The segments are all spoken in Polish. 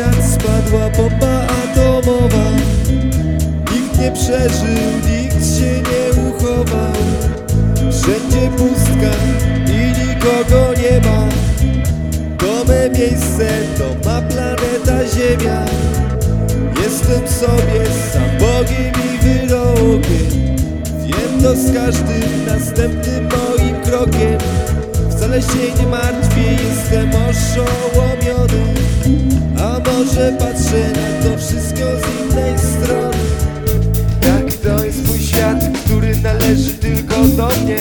świat spadła bomba atomowa. Nikt nie przeżył, nikt się nie uchował. Wszędzie pustka i nikogo nie ma. To me miejsce, to ma planeta Ziemia. Jestem sobie sam Bogiem i wyrokiem. Wiem to z każdym następnym moim krokiem Wcale się nie martwię, jestem oszołomiony. A może patrzę na to wszystko z innej strony? Tak, to jest mój świat, który należy tylko do mnie.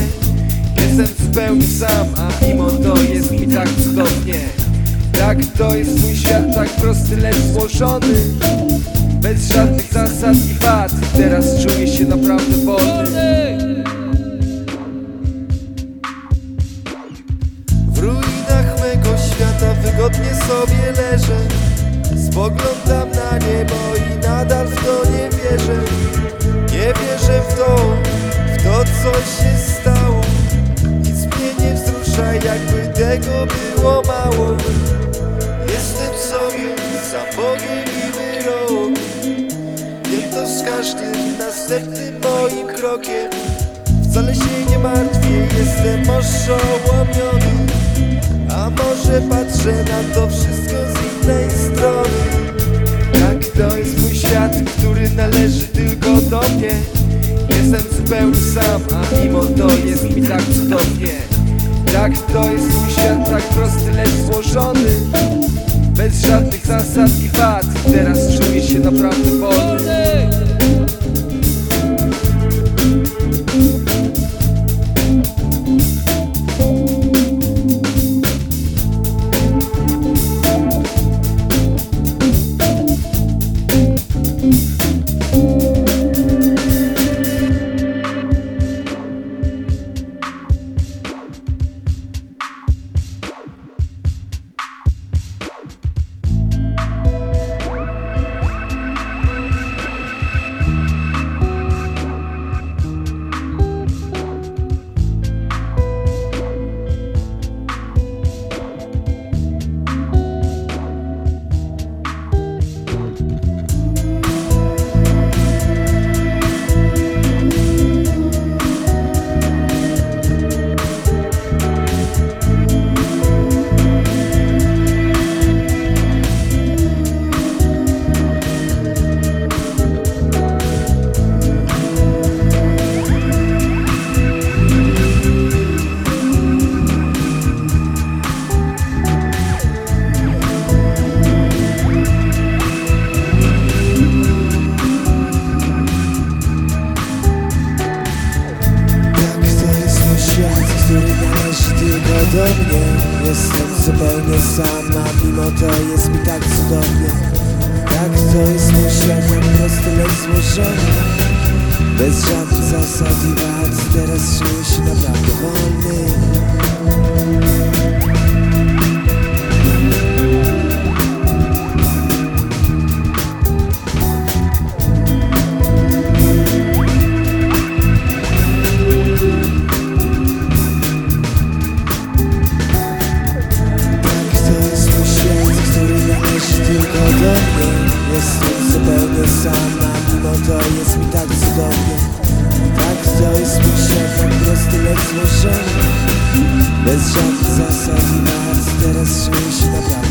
Jestem zupełnie sam, a mimo to jest mi tak cudownie Tak, to jest mój świat, tak prosty, lecz złożony. Bez żadnych zasad i wad Teraz czuję się naprawdę wolny Spoglądam na niebo i nadal w to nie wierzę. Nie wierzę w to, w to co się stało. Nic mnie nie wzrusza, jakby tego było mało. Jestem sobie za Bogiem i wyrokiem Wiem to z każdym następnym moim krokiem. Wcale się nie martwię, jestem oszołomiony A może patrzę na to wszystko z innej strony który należy tylko do mnie. Jestem zupełnie sam, a mimo to jest mi tak cudownie. Tak, to jest mój świat, tak prosty, lecz złożony. Bez żadnych zasad i wad. Teraz czuję się naprawdę wolny Tak, Jestem zupełnie sam, a mimo to jest mi tak cudownie. Tak, to jest mój świat, prosty, lecz złożony Bez żadnych zasad i wad, teraz czuję się naprawdę Bez żadnych zasad i wad, teraz się naprawdę